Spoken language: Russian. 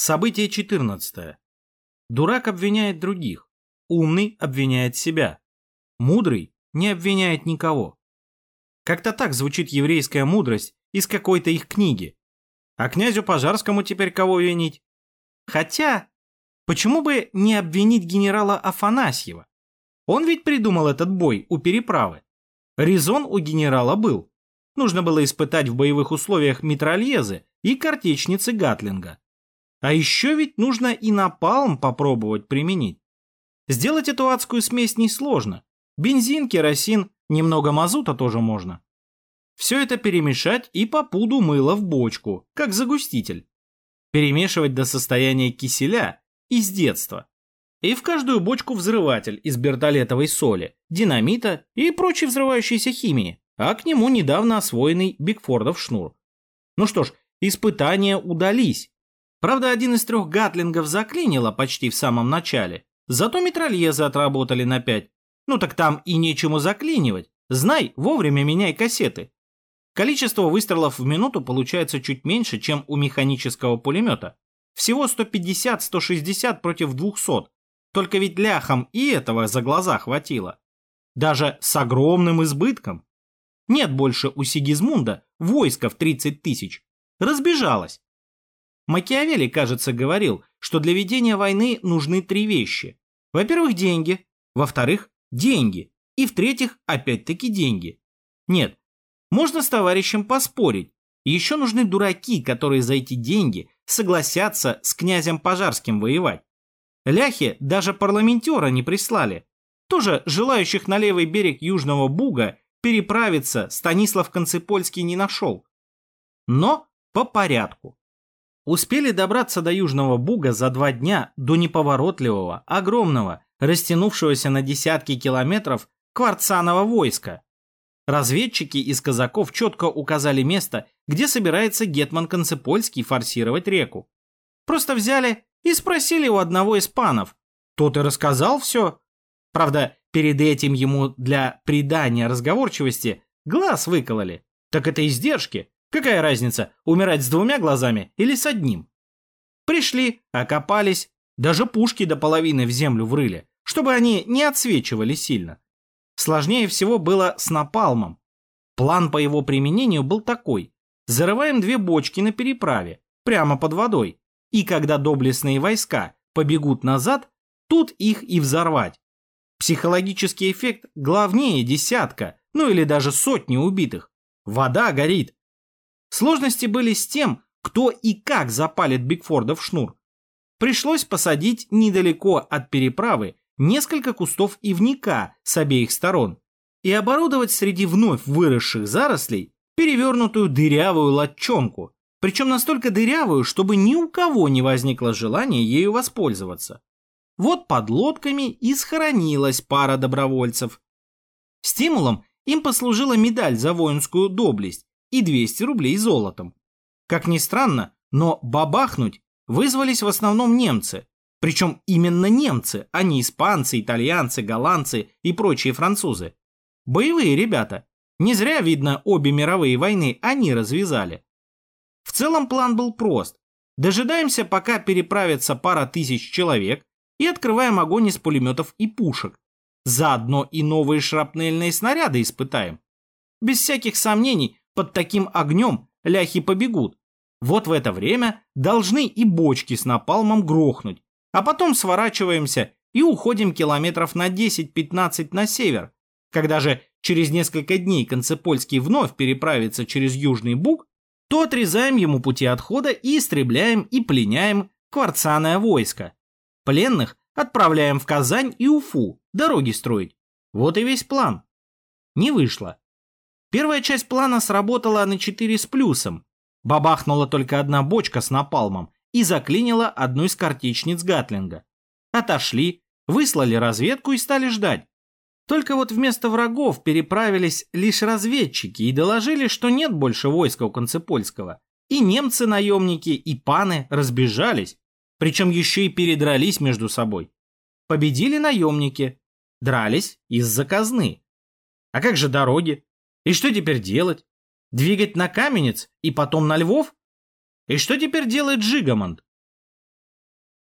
Событие 14. Дурак обвиняет других. Умный обвиняет себя. Мудрый не обвиняет никого. Как-то так звучит еврейская мудрость из какой-то их книги. А князю Пожарскому теперь кого винить? Хотя, почему бы не обвинить генерала Афанасьева? Он ведь придумал этот бой у переправы. Резон у генерала был. Нужно было испытать в боевых условиях митральезы и картечницы Гатлинга. А еще ведь нужно и напалм попробовать применить. Сделать эту адскую смесь несложно. Бензин, керосин, немного мазута тоже можно. Все это перемешать и по пуду мыла в бочку, как загуститель. Перемешивать до состояния киселя из детства. И в каждую бочку взрыватель из бертолетовой соли, динамита и прочей взрывающейся химии, а к нему недавно освоенный Бигфордов шнур. Ну что ж, испытания удались. Правда, один из трех гатлингов заклинило почти в самом начале, зато метрольезы отработали на пять. Ну так там и нечему заклинивать. Знай, вовремя меняй кассеты. Количество выстрелов в минуту получается чуть меньше, чем у механического пулемета. Всего 150-160 против 200. Только ведь ляхам и этого за глаза хватило. Даже с огромным избытком. Нет больше у Сигизмунда войска в 30 тысяч. Разбежалась. Макиавелли, кажется, говорил, что для ведения войны нужны три вещи. Во-первых, деньги. Во-вторых, деньги. И в-третьих, опять-таки деньги. Нет, можно с товарищем поспорить. Еще нужны дураки, которые за эти деньги согласятся с князем Пожарским воевать. Ляхи даже парламентера не прислали. Тоже желающих на левый берег Южного Буга переправиться Станислав Концепольский не нашел. Но по порядку. Успели добраться до Южного Буга за два дня до неповоротливого, огромного, растянувшегося на десятки километров кварцанового войска, Разведчики из казаков четко указали место, где собирается Гетман Концепольский форсировать реку. Просто взяли и спросили у одного из панов. Тот и рассказал все. Правда, перед этим ему для придания разговорчивости глаз выкололи. Так это издержки. Какая разница, умирать с двумя глазами или с одним? Пришли, окопались, даже пушки до половины в землю врыли, чтобы они не отсвечивали сильно. Сложнее всего было с напалмом. План по его применению был такой. Зарываем две бочки на переправе, прямо под водой. И когда доблестные войска побегут назад, тут их и взорвать. Психологический эффект главнее десятка, ну или даже сотни убитых. Вода горит. Сложности были с тем, кто и как запалит Бигфордов шнур. Пришлось посадить недалеко от переправы несколько кустов ивника с обеих сторон и оборудовать среди вновь выросших зарослей перевернутую дырявую латчонку, причем настолько дырявую, чтобы ни у кого не возникло желания ею воспользоваться. Вот под лодками и схоронилась пара добровольцев. Стимулом им послужила медаль за воинскую доблесть и 200 рублей золотом. Как ни странно, но бабахнуть вызвались в основном немцы, причем именно немцы, а не испанцы, итальянцы, голландцы и прочие французы. Боевые ребята. Не зря, видно, обе мировые войны они развязали. В целом план был прост. Дожидаемся, пока переправится пара тысяч человек и открываем огонь из пулеметов и пушек. Заодно и новые шрапнельные снаряды испытаем. Без всяких сомнений, под таким огнем ляхи побегут. Вот в это время должны и бочки с напалмом грохнуть, а потом сворачиваемся и уходим километров на 10-15 на север. Когда же через несколько дней Концепольский вновь переправится через Южный Буг, то отрезаем ему пути отхода и истребляем и пленяем кварцаное войско. Пленных отправляем в Казань и Уфу, дороги строить. Вот и весь план. Не вышло. Первая часть плана сработала на 4 с плюсом. Бабахнула только одна бочка с напалмом, и заклинила одну из картечниц Гатлинга. Отошли, выслали разведку и стали ждать. Только вот вместо врагов переправились лишь разведчики и доложили, что нет больше войска у Концепольского. И немцы-наемники, и паны разбежались, причем еще и передрались между собой. Победили наемники, дрались из-за казны. А как же дороги? И что теперь делать? Двигать на Каменец и потом на Львов? И что теперь делает Жигамонт?